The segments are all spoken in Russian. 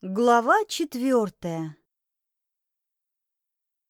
Глава четвертая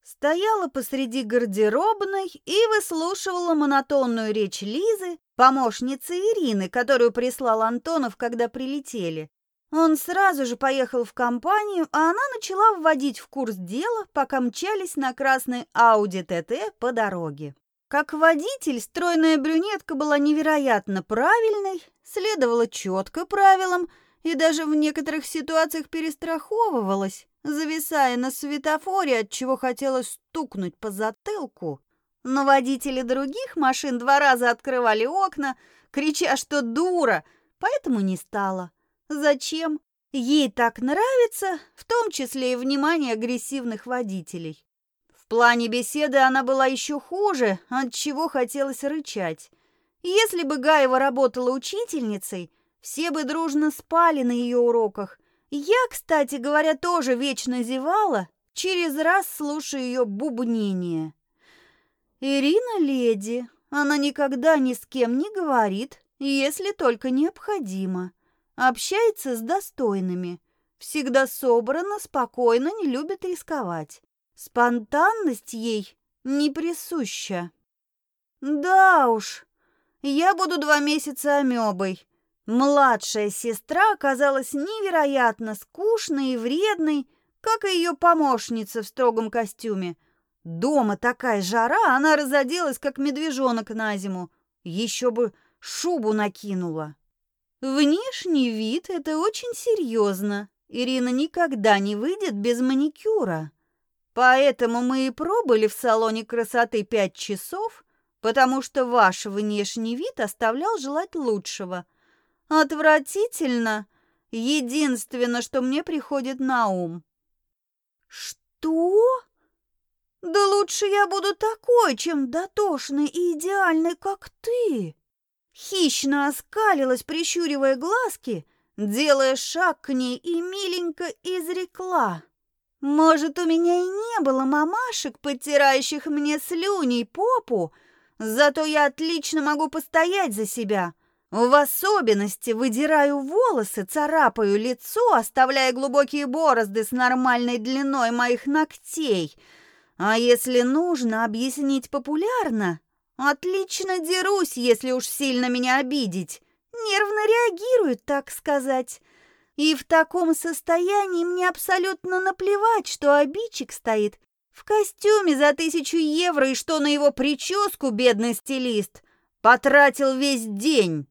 Стояла посреди гардеробной и выслушивала монотонную речь Лизы, помощницы Ирины, которую прислал Антонов, когда прилетели. Он сразу же поехал в компанию, а она начала вводить в курс дела, пока мчались на красной Ауди ТТ по дороге. Как водитель, стройная брюнетка была невероятно правильной, следовала четко правилам – и даже в некоторых ситуациях перестраховывалась, зависая на светофоре, от чего хотелось стукнуть по затылку. Но водители других машин два раза открывали окна, крича, что дура, поэтому не стала. Зачем? Ей так нравится, в том числе и внимание агрессивных водителей. В плане беседы она была еще хуже, от чего хотелось рычать. Если бы Гаева работала учительницей, все бы дружно спали на ее уроках. Я, кстати говоря, тоже вечно зевала, через раз слушая ее бубнение. Ирина леди, она никогда ни с кем не говорит, если только необходимо. Общается с достойными, всегда собрана, спокойно, не любит рисковать. Спонтанность ей не присуща. Да уж, я буду два месяца амебой, Младшая сестра оказалась невероятно скучной и вредной, как и ее помощница в строгом костюме. Дома такая жара, она разоделась, как медвежонок на зиму. Еще бы шубу накинула. Внешний вид — это очень серьезно. Ирина никогда не выйдет без маникюра. Поэтому мы и пробыли в салоне красоты пять часов, потому что ваш внешний вид оставлял желать лучшего — Отвратительно. Единственное, что мне приходит на ум. Что? Да лучше я буду такой, чем дотошный и идеальный, как ты. Хищно оскалилась, прищуривая глазки, делая шаг к ней и миленько изрекла. Может, у меня и не было мамашек, подтирающих мне слюней попу, зато я отлично могу постоять за себя. В особенности выдираю волосы, царапаю лицо, оставляя глубокие борозды с нормальной длиной моих ногтей. А если нужно объяснить популярно, отлично дерусь, если уж сильно меня обидеть. Нервно реагируют, так сказать. И в таком состоянии мне абсолютно наплевать, что обидчик стоит в костюме за тысячу евро и что на его прическу бедный стилист потратил весь день.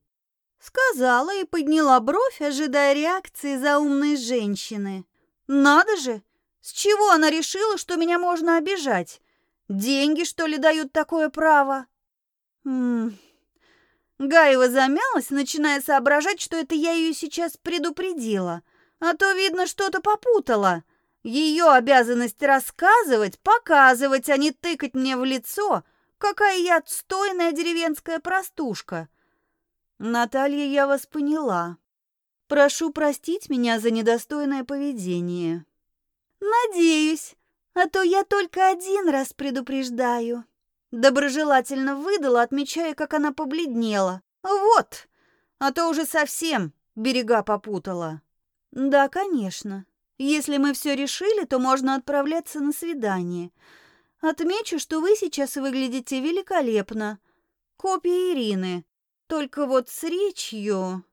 Сказала и подняла бровь, ожидая реакции заумной женщины. Надо же! С чего она решила, что меня можно обижать? Деньги, что ли, дают такое право? Ммм... Гаева замялась, начиная соображать, что это я ее сейчас предупредила. А то, видно, что-то попутала. Ее обязанность рассказывать, показывать, а не тыкать мне в лицо, какая я отстойная деревенская простушка. Наталья, я вас поняла. Прошу простить меня за недостойное поведение. Надеюсь, а то я только один раз предупреждаю. Доброжелательно выдала, отмечая, как она побледнела. Вот, а то уже совсем берега попутала. Да, конечно. Если мы все решили, то можно отправляться на свидание. Отмечу, что вы сейчас выглядите великолепно. Копия Ирины. Только вот с речью...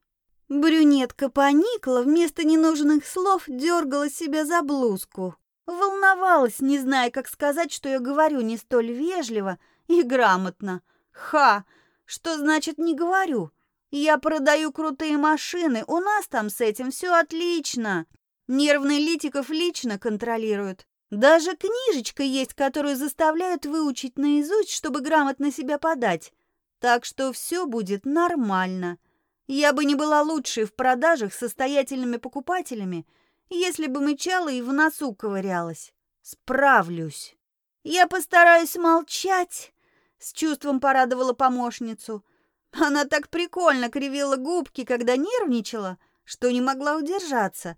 Брюнетка поникла, вместо ненужных слов дергала себя за блузку. Волновалась, не зная, как сказать, что я говорю не столь вежливо и грамотно. Ха! Что значит «не говорю»? Я продаю крутые машины, у нас там с этим все отлично. Нервный Литиков лично контролирует. Даже книжечка есть, которую заставляют выучить наизусть, чтобы грамотно себя подать. Так что все будет нормально. Я бы не была лучшей в продажах состоятельными покупателями, если бы мычала и в носу ковырялась. Справлюсь. Я постараюсь молчать, с чувством порадовала помощницу. Она так прикольно кривила губки, когда нервничала, что не могла удержаться.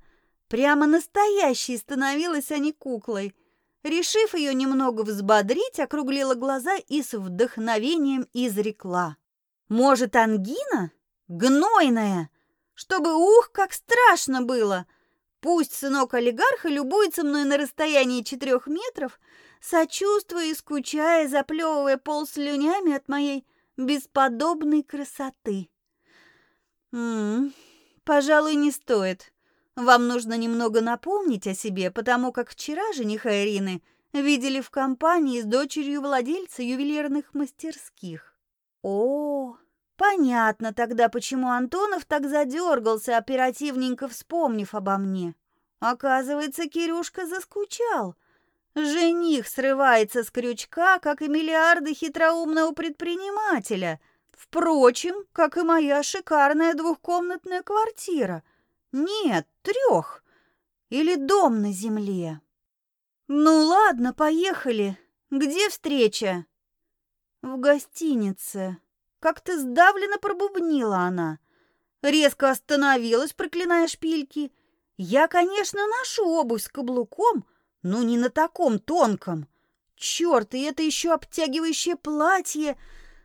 Прямо настоящей становилась, а не куклой. Решив ее немного взбодрить, округлила глаза и с вдохновением изрекла. «Может, ангина? Гнойная? Чтобы ух, как страшно было! Пусть сынок олигарха любуется мной на расстоянии четырех метров, сочувствуя и скучая, заплевывая пол слюнями от моей бесподобной красоты. М -м, пожалуй, не стоит. Вам нужно немного напомнить о себе, потому как вчера жениха Ирины видели в компании с дочерью владельца ювелирных мастерских. О, понятно тогда, почему Антонов так задергался, оперативненько вспомнив обо мне. Оказывается, Кирюшка заскучал. Жених срывается с крючка, как и миллиарды хитроумного предпринимателя. Впрочем, как и моя шикарная двухкомнатная квартира. Нет, трех. Или дом на земле. Ну ладно, поехали. Где встреча? В гостинице. Как-то сдавленно пробубнила она. Резко остановилась, проклиная шпильки. Я, конечно, ношу обувь с каблуком, ну, не на таком тонком. Черт, и это еще обтягивающее платье.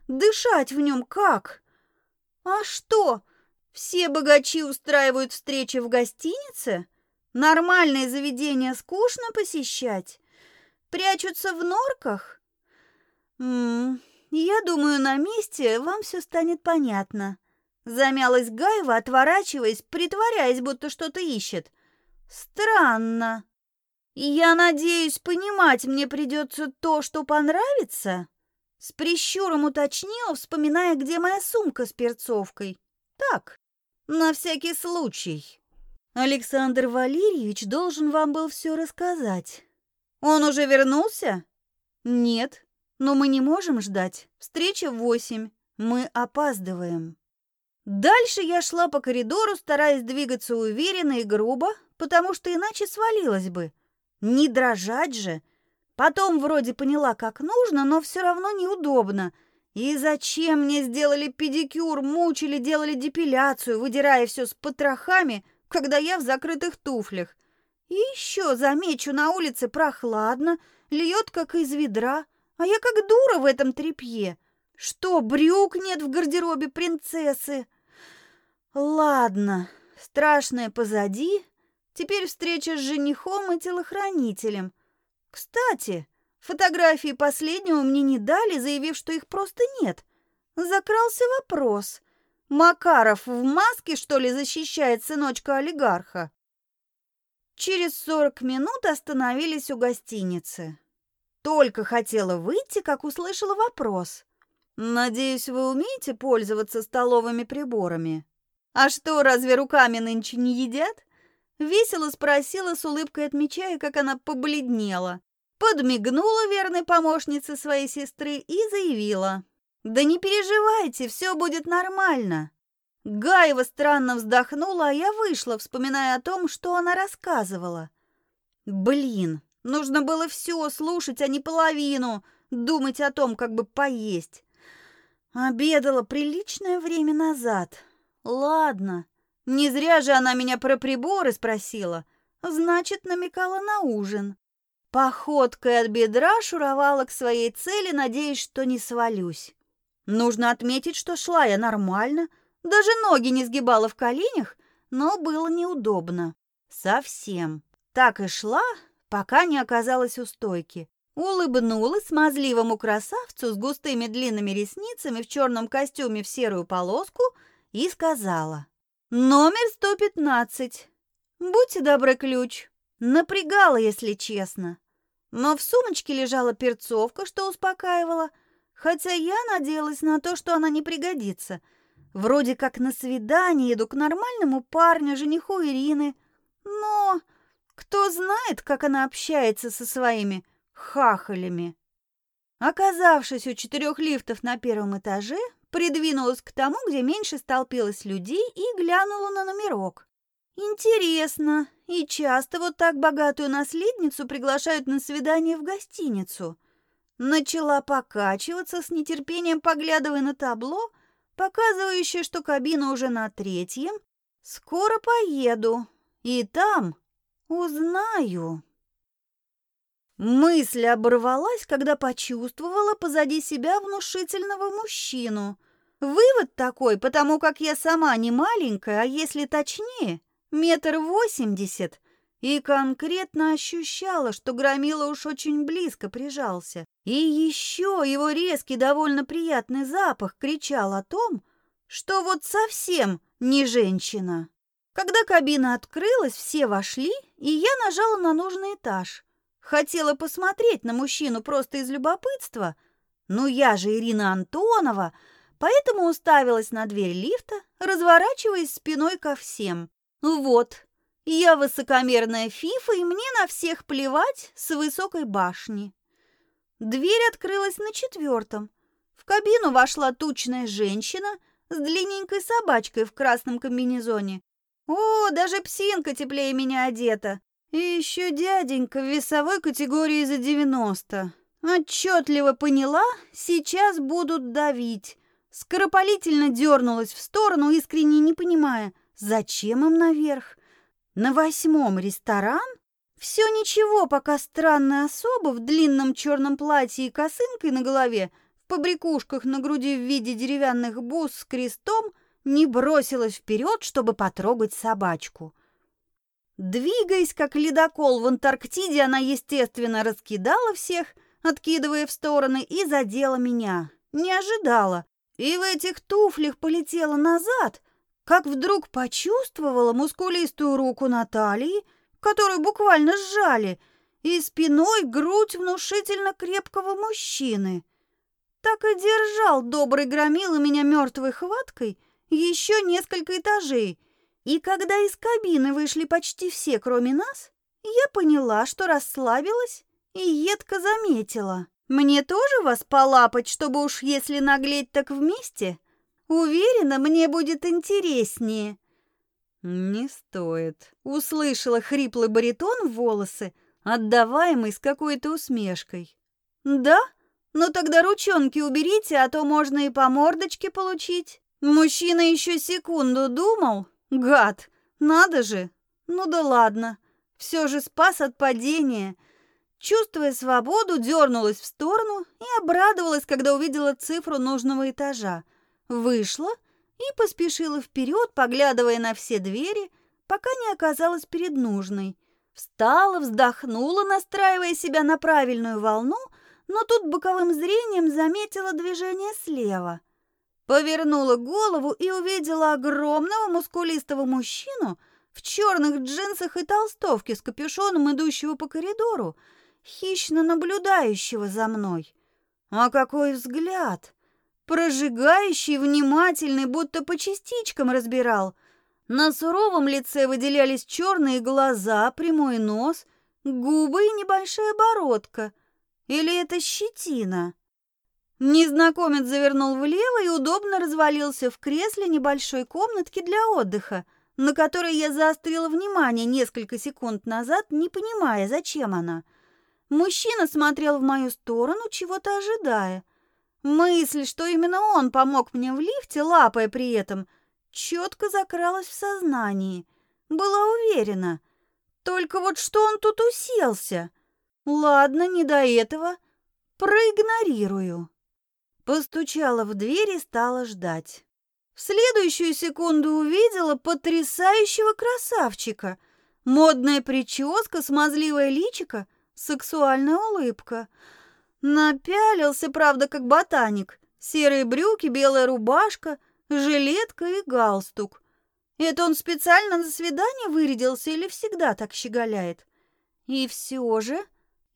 Дышать в нем как? А что, все богачи устраивают встречи в гостинице? Нормальные заведения скучно посещать? Прячутся в норках? М -м, я думаю, на месте вам все станет понятно. Замялась Гаева, отворачиваясь, притворяясь, будто что-то ищет. Странно. Я надеюсь, понимать мне придется то, что понравится? С прищуром уточнил, вспоминая, где моя сумка с перцовкой. Так, на всякий случай. Александр Валерьевич должен вам был все рассказать. Он уже вернулся? Нет, но мы не можем ждать. Встреча в восемь. Мы опаздываем. Дальше я шла по коридору, стараясь двигаться уверенно и грубо, потому что иначе свалилась бы. Не дрожать же. Потом вроде поняла, как нужно, но все равно неудобно. И зачем мне сделали педикюр, мучили, делали депиляцию, выдирая все с потрохами, когда я в закрытых туфлях? И еще, замечу, на улице прохладно, льет, как из ведра, а я как дура в этом тряпье. Что, брюк нет в гардеробе принцессы? Ладно, страшное позади, Теперь встреча с женихом и телохранителем. Кстати, фотографии последнего мне не дали, заявив, что их просто нет. Закрался вопрос. Макаров в маске, что ли, защищает сыночка олигарха? Через сорок минут остановились у гостиницы. Только хотела выйти, как услышала вопрос. «Надеюсь, вы умеете пользоваться столовыми приборами?» «А что, разве руками нынче не едят?» Весело спросила с улыбкой, отмечая, как она побледнела. Подмигнула верной помощнице своей сестры и заявила. «Да не переживайте, все будет нормально». Гаева странно вздохнула, а я вышла, вспоминая о том, что она рассказывала. «Блин, нужно было все слушать, а не половину, думать о том, как бы поесть». Обедала приличное время назад. Ладно, не зря же она меня про приборы спросила. Значит, намекала на ужин. Походкой от бедра шуровала к своей цели, надеясь, что не свалюсь. Нужно отметить, что шла я нормально, даже ноги не сгибала в коленях, но было неудобно. Совсем. Так и шла, пока не оказалась у стойки. Улыбнулась смазливому красавцу с густыми длинными ресницами в черном костюме в серую полоску и сказала. Номер 115. Будьте добры, ключ. Напрягала, если честно. Но в сумочке лежала перцовка, что успокаивала, хотя я надеялась на то, что она не пригодится. Вроде как на свидание иду к нормальному парню, жениху Ирины. Но кто знает, как она общается со своими хахалями. Оказавшись у четырех лифтов на первом этаже, придвинулась к тому, где меньше столпилось людей, и глянула на номерок. Интересно, и часто вот так богатую наследницу приглашают на свидание в гостиницу. Начала покачиваться с нетерпением, поглядывая на табло, показывающее, что кабина уже на третьем. Скоро поеду, и там узнаю. Мысль оборвалась, когда почувствовала позади себя внушительного мужчину. Вывод такой, потому как я сама не маленькая, а если точнее, метр восемьдесят, и конкретно ощущала, что Громила уж очень близко прижался. И еще его резкий, довольно приятный запах кричал о том, что вот совсем не женщина. Когда кабина открылась, все вошли, и я нажала на нужный этаж. Хотела посмотреть на мужчину просто из любопытства, но я же Ирина Антонова, поэтому уставилась на дверь лифта, разворачиваясь спиной ко всем. Вот, я высокомерная фифа, и мне на всех плевать с высокой башни. Дверь открылась на четвертом. В кабину вошла тучная женщина с длинненькой собачкой в красном комбинезоне. О, даже псинка теплее меня одета. И еще дяденька в весовой категории за 90. Отчетливо поняла, сейчас будут давить. Скоропалительно дернулась в сторону, искренне не понимая, зачем им наверх. На восьмом ресторан? Все ничего, пока странная особа в длинном черном платье и косынкой на голове, в побрякушках на груди в виде деревянных бус с крестом, не бросилась вперед, чтобы потрогать собачку. Двигаясь, как ледокол в Антарктиде, она, естественно, раскидала всех, откидывая в стороны, и задела меня. Не ожидала. И в этих туфлях полетела назад, как вдруг почувствовала мускулистую руку Натальи, которую буквально сжали, и спиной грудь внушительно крепкого мужчины. Так и держал добрый громил меня мертвой хваткой еще несколько этажей, и когда из кабины вышли почти все, кроме нас, я поняла, что расслабилась и едко заметила. Мне тоже вас полапать, чтобы уж если наглеть так вместе? Уверена, мне будет интереснее. Не стоит. Услышала хриплый баритон в волосы, отдаваемый с какой-то усмешкой. Да? Ну тогда ручонки уберите, а то можно и по мордочке получить. Мужчина еще секунду думал. Гад, надо же. Ну да ладно. Все же спас от падения. Чувствуя свободу, дернулась в сторону и обрадовалась, когда увидела цифру нужного этажа. Вышла и поспешила вперед, поглядывая на все двери, пока не оказалась перед нужной. Встала, вздохнула, настраивая себя на правильную волну, но тут боковым зрением заметила движение слева. Повернула голову и увидела огромного мускулистого мужчину в черных джинсах и толстовке с капюшоном, идущего по коридору, хищно наблюдающего за мной. А какой взгляд! Прожигающий, внимательный, будто по частичкам разбирал. На суровом лице выделялись черные глаза, прямой нос, губы и небольшая бородка. Или это щетина? Незнакомец завернул влево и удобно развалился в кресле небольшой комнатки для отдыха, на которой я заострила внимание несколько секунд назад, не понимая, зачем она. Мужчина смотрел в мою сторону, чего-то ожидая. Мысль, что именно он помог мне в лифте, лапая при этом, четко закралась в сознании. Была уверена. Только вот что он тут уселся? Ладно, не до этого. Проигнорирую. Постучала в дверь и стала ждать. В следующую секунду увидела потрясающего красавчика. Модная прическа, смазливое личико — сексуальная улыбка. Напялился, правда, как ботаник. Серые брюки, белая рубашка, жилетка и галстук. Это он специально на свидание вырядился или всегда так щеголяет? И все же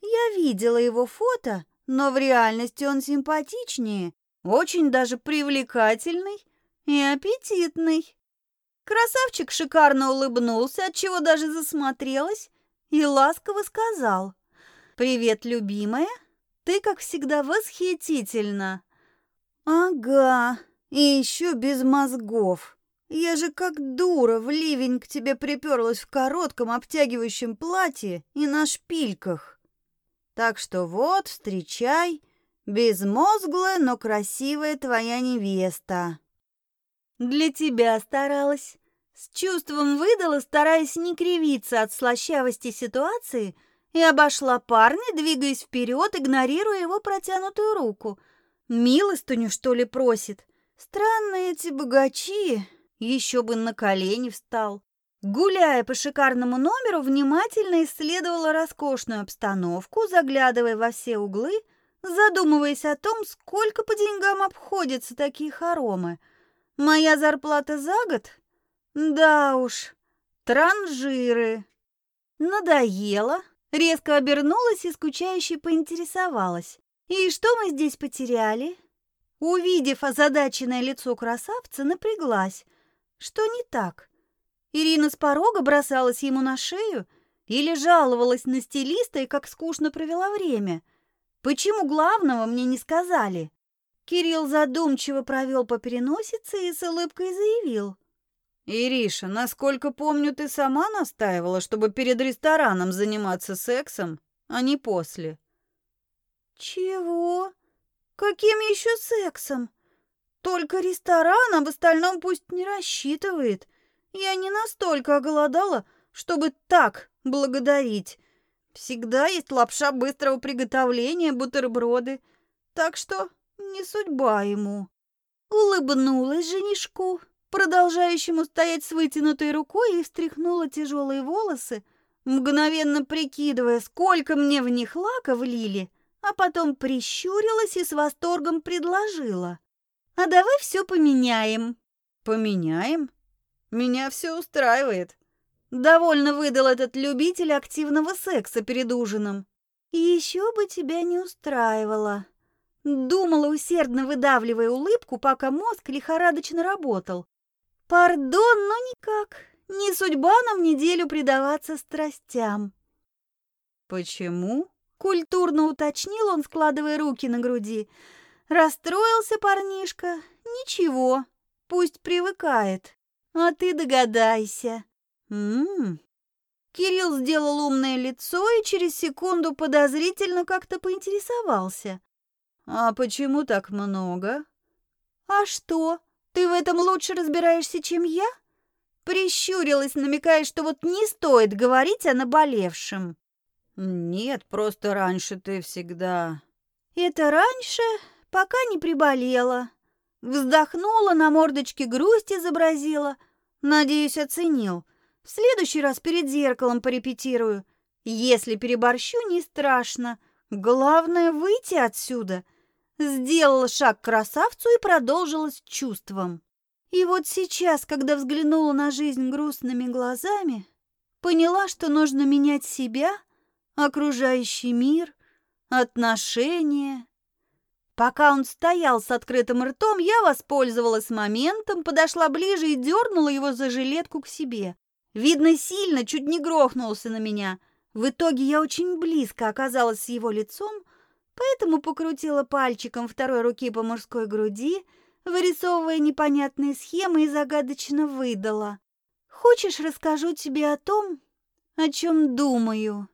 я видела его фото, но в реальности он симпатичнее, очень даже привлекательный и аппетитный. Красавчик шикарно улыбнулся, отчего даже засмотрелась, и ласково сказал — «Привет, любимая. Ты, как всегда, восхитительна». «Ага, и еще без мозгов. Я же как дура в ливень к тебе приперлась в коротком обтягивающем платье и на шпильках. Так что вот, встречай, безмозглая, но красивая твоя невеста». «Для тебя старалась». С чувством выдала, стараясь не кривиться от слащавости ситуации – и обошла парня, двигаясь вперед, игнорируя его протянутую руку. Милостыню, что ли, просит? Странные эти богачи. Еще бы на колени встал. Гуляя по шикарному номеру, внимательно исследовала роскошную обстановку, заглядывая во все углы, задумываясь о том, сколько по деньгам обходятся такие хоромы. Моя зарплата за год? Да уж, транжиры. Надоело. Резко обернулась и скучающе поинтересовалась. «И что мы здесь потеряли?» Увидев озадаченное лицо красавца, напряглась. Что не так? Ирина с порога бросалась ему на шею или жаловалась на стилиста и как скучно провела время. Почему главного мне не сказали? Кирилл задумчиво провел по переносице и с улыбкой заявил. «Ириша, насколько помню, ты сама настаивала, чтобы перед рестораном заниматься сексом, а не после». «Чего? Каким еще сексом? Только ресторан, а в остальном пусть не рассчитывает. Я не настолько оголодала, чтобы так благодарить. Всегда есть лапша быстрого приготовления, бутерброды. Так что не судьба ему. Улыбнулась женишку, продолжающему стоять с вытянутой рукой, и встряхнула тяжелые волосы, мгновенно прикидывая, сколько мне в них лака влили, а потом прищурилась и с восторгом предложила. «А давай все поменяем». «Поменяем?» Меня все устраивает. Довольно выдал этот любитель активного секса перед ужином. Еще бы тебя не устраивало. Думала, усердно выдавливая улыбку, пока мозг лихорадочно работал. Пардон, но никак. Не судьба нам неделю предаваться страстям. Почему? Культурно уточнил он, складывая руки на груди. Расстроился парнишка. Ничего, пусть привыкает. А ты догадайся. М-м. Кирилл сделал умное лицо и через секунду подозрительно как-то поинтересовался. А почему так много? А что? Ты в этом лучше разбираешься, чем я? Прищурилась, намекая, что вот не стоит говорить о наболевшем. Нет, просто раньше ты всегда... Это раньше, пока не приболела. Вздохнула, на мордочке грусть изобразила, Надеюсь, оценил. В следующий раз перед зеркалом порепетирую. Если переборщу, не страшно. Главное выйти отсюда. Сделала шаг к красавцу и продолжила с чувством. И вот сейчас, когда взглянула на жизнь грустными глазами, поняла, что нужно менять себя, окружающий мир, отношения, Пока он стоял с открытым ртом, я воспользовалась моментом, подошла ближе и дернула его за жилетку к себе. Видно, сильно, чуть не грохнулся на меня. В итоге я очень близко оказалась с его лицом, поэтому покрутила пальчиком второй руки по мужской груди, вырисовывая непонятные схемы и загадочно выдала. «Хочешь, расскажу тебе о том, о чем думаю?»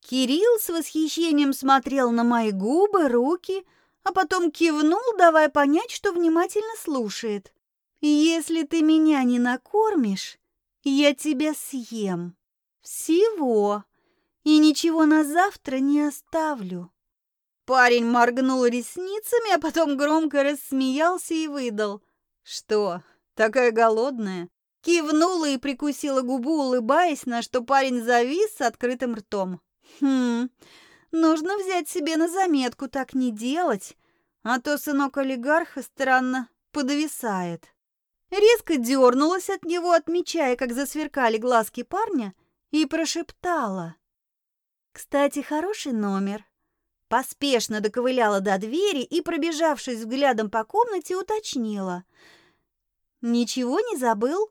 Кирилл с восхищением смотрел на мои губы, руки — а потом кивнул, давая понять, что внимательно слушает. «Если ты меня не накормишь, я тебя съем. Всего. И ничего на завтра не оставлю». Парень моргнул ресницами, а потом громко рассмеялся и выдал. «Что, такая голодная?» Кивнула и прикусила губу, улыбаясь, на что парень завис с открытым ртом. «Хм, Нужно взять себе на заметку так не делать, а то сынок олигарха странно подвисает. Резко дернулась от него, отмечая, как засверкали глазки парня, и прошептала. «Кстати, хороший номер». Поспешно доковыляла до двери и, пробежавшись взглядом по комнате, уточнила. «Ничего не забыл?»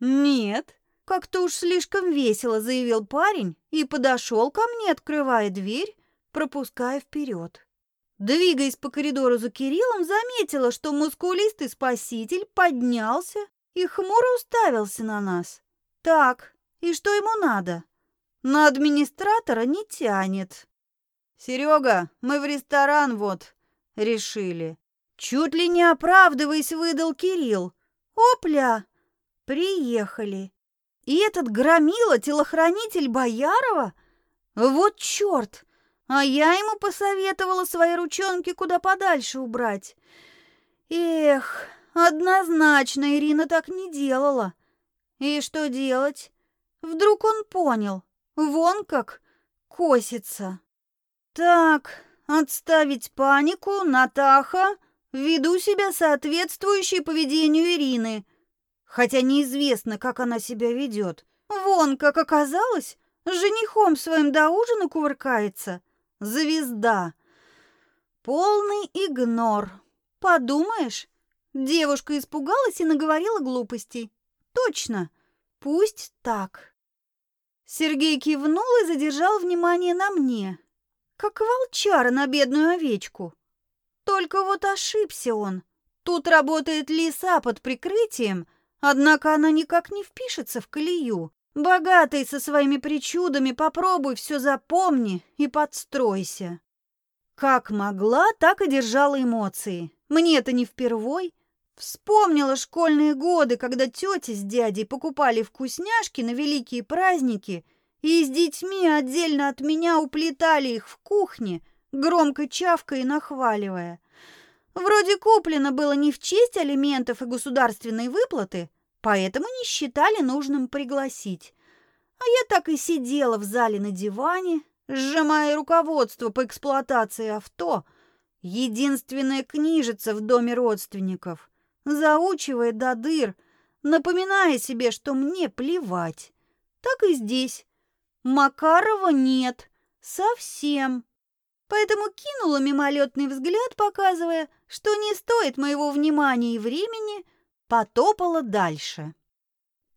«Нет», как-то уж слишком весело заявил парень и подошел ко мне, открывая дверь, пропуская вперед. Двигаясь по коридору за Кириллом, заметила, что мускулистый спаситель поднялся и хмуро уставился на нас. Так, и что ему надо? На администратора не тянет. Серега, мы в ресторан вот решили. Чуть ли не оправдываясь, выдал Кирилл. Опля! Приехали. И этот громила, телохранитель Боярова? Вот черт! А я ему посоветовала свои ручонки куда подальше убрать. Эх, однозначно Ирина так не делала. И что делать? Вдруг он понял. Вон как косится. Так, отставить панику, Натаха, веду себя соответствующей поведению Ирины. Хотя неизвестно, как она себя ведет. Вон, как оказалось, женихом своим до ужина кувыркается. Звезда. Полный игнор. Подумаешь, девушка испугалась и наговорила глупостей. Точно, пусть так. Сергей кивнул и задержал внимание на мне, как волчара на бедную овечку. Только вот ошибся он. Тут работает лиса под прикрытием, однако она никак не впишется в колею. Богатый со своими причудами, попробуй все запомни и подстройся. Как могла, так и держала эмоции. Мне это не впервой. Вспомнила школьные годы, когда тетя с дядей покупали вкусняшки на великие праздники и с детьми отдельно от меня уплетали их в кухне, громко чавкая и нахваливая. Вроде куплено было не в честь алиментов и государственной выплаты, поэтому не считали нужным пригласить. А я так и сидела в зале на диване, сжимая руководство по эксплуатации авто, единственная книжица в доме родственников, заучивая до дыр, напоминая себе, что мне плевать. Так и здесь. Макарова нет. Совсем. Поэтому кинула мимолетный взгляд, показывая, что не стоит моего внимания и времени, потопала дальше.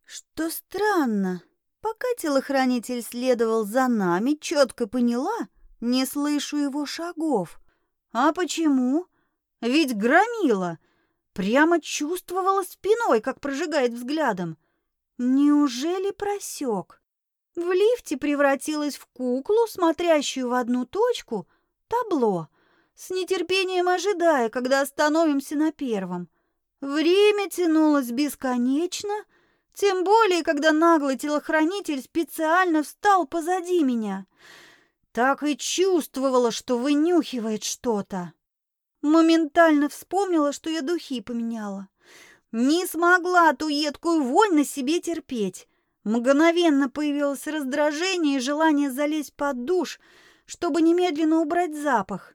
Что странно, пока телохранитель следовал за нами, четко поняла, не слышу его шагов. А почему? Ведь громила. Прямо чувствовала спиной, как прожигает взглядом. Неужели просек? В лифте превратилась в куклу, смотрящую в одну точку, табло, с нетерпением ожидая, когда остановимся на первом. Время тянулось бесконечно, тем более, когда наглый телохранитель специально встал позади меня. Так и чувствовала, что вынюхивает что-то. Моментально вспомнила, что я духи поменяла. Не смогла ту едкую вонь на себе терпеть. Мгновенно появилось раздражение и желание залезть под душ, чтобы немедленно убрать запах.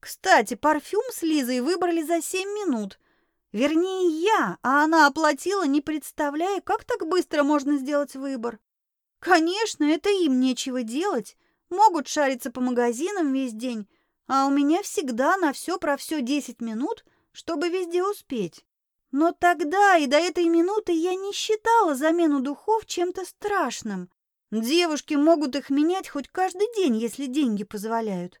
Кстати, парфюм с Лизой выбрали за семь минут. Вернее, я, а она оплатила, не представляя, как так быстро можно сделать выбор. Конечно, это им нечего делать. Могут шариться по магазинам весь день, а у меня всегда на все про все десять минут, чтобы везде успеть. Но тогда и до этой минуты я не считала замену духов чем-то страшным. Девушки могут их менять хоть каждый день, если деньги позволяют.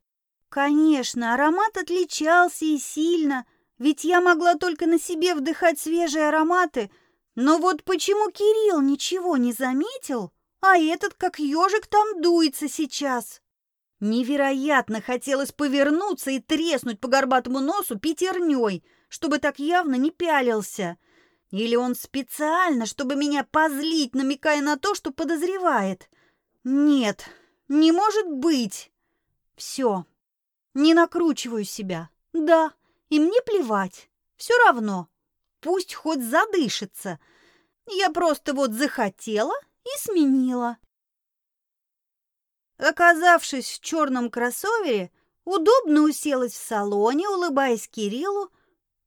Конечно, аромат отличался и сильно, ведь я могла только на себе вдыхать свежие ароматы, но вот почему Кирилл ничего не заметил, а этот как ежик там дуется сейчас? Невероятно хотелось повернуться и треснуть по горбатому носу пятерней, чтобы так явно не пялился. Или он специально, чтобы меня позлить, намекая на то, что подозревает. Нет, не может быть. Все, не накручиваю себя. Да, и мне плевать. Все равно. Пусть хоть задышится. Я просто вот захотела и сменила. Оказавшись в черном кроссовере, удобно уселась в салоне, улыбаясь Кириллу,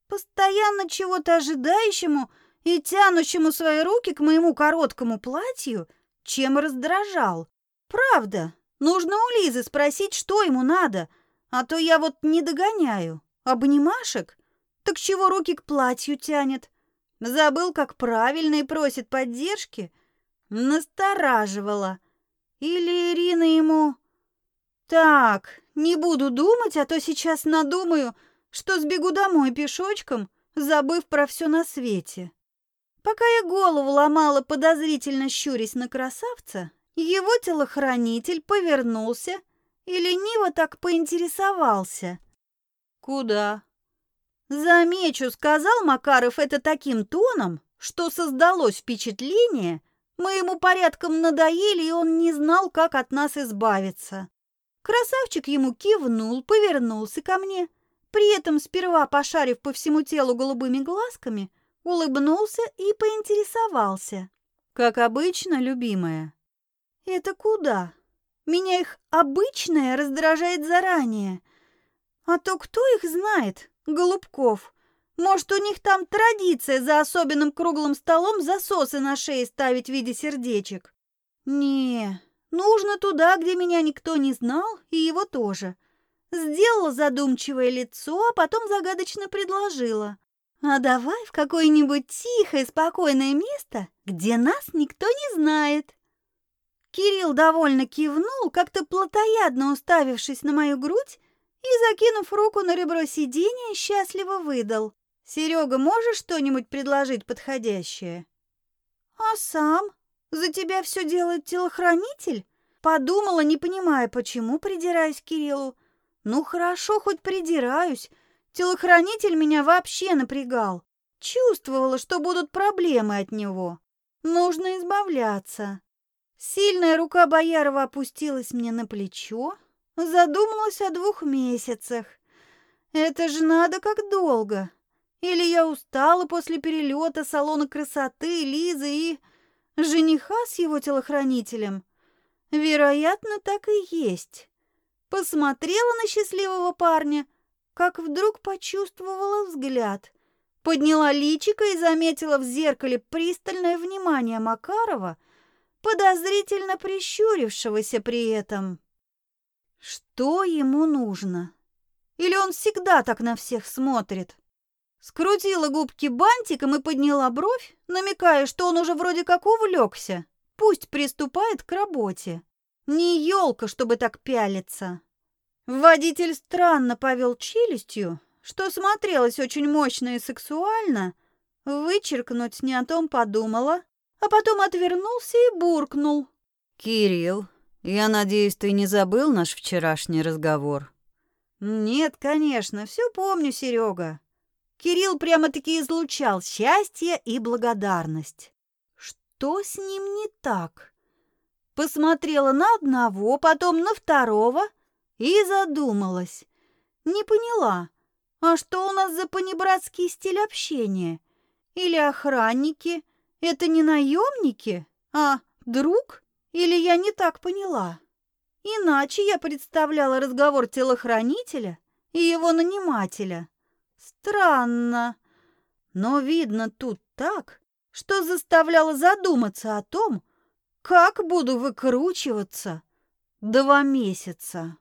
постоянно чего-то ожидающему и тянущему свои руки к моему короткому платью, чем раздражал. Правда, нужно у Лизы спросить, что ему надо, а то я вот не догоняю. Обнимашек? Так чего руки к платью тянет? Забыл, как правильно и просит поддержки? Настораживала. Или Ирина ему... Так, не буду думать, а то сейчас надумаю, что сбегу домой пешочком, забыв про все на свете. Пока я голову ломала, подозрительно щурясь на красавца, его телохранитель повернулся и лениво так поинтересовался. «Куда?» «Замечу», — сказал Макаров это таким тоном, что создалось впечатление, мы ему порядком надоели, и он не знал, как от нас избавиться. Красавчик ему кивнул, повернулся ко мне, при этом сперва пошарив по всему телу голубыми глазками, улыбнулся и поинтересовался. Как обычно, любимая. Это куда? Меня их обычное раздражает заранее. А то кто их знает, голубков? Может, у них там традиция за особенным круглым столом засосы на шее ставить в виде сердечек? Не, нужно туда, где меня никто не знал, и его тоже. Сделала задумчивое лицо, а потом загадочно предложила. А давай в какое-нибудь тихое, спокойное место, где нас никто не знает. Кирилл довольно кивнул, как-то плотоядно уставившись на мою грудь и, закинув руку на ребро сиденья, счастливо выдал. Серега, можешь что-нибудь предложить подходящее? А сам? За тебя все делает телохранитель? Подумала, не понимая, почему придираюсь к Кириллу. Ну хорошо, хоть придираюсь. Телохранитель меня вообще напрягал. Чувствовала, что будут проблемы от него. Нужно избавляться. Сильная рука Боярова опустилась мне на плечо, задумалась о двух месяцах. Это же надо как долго. Или я устала после перелета салона красоты Лизы и жениха с его телохранителем? Вероятно, так и есть. Посмотрела на счастливого парня, как вдруг почувствовала взгляд. Подняла личико и заметила в зеркале пристальное внимание Макарова, подозрительно прищурившегося при этом. Что ему нужно? Или он всегда так на всех смотрит? Скрутила губки бантиком и подняла бровь, намекая, что он уже вроде как увлекся. Пусть приступает к работе. Не елка, чтобы так пялиться. Водитель странно повел челюстью, что смотрелось очень мощно и сексуально. Вычеркнуть не о том подумала, а потом отвернулся и буркнул. «Кирилл, я надеюсь, ты не забыл наш вчерашний разговор?» «Нет, конечно, все помню, Серега. Кирилл прямо-таки излучал счастье и благодарность. Что с ним не так? Посмотрела на одного, потом на второго и задумалась. Не поняла, а что у нас за понебратский стиль общения? Или охранники? Это не наемники, а друг? Или я не так поняла? Иначе я представляла разговор телохранителя и его нанимателя. Странно. Но видно тут так, что заставляло задуматься о том, как буду выкручиваться два месяца.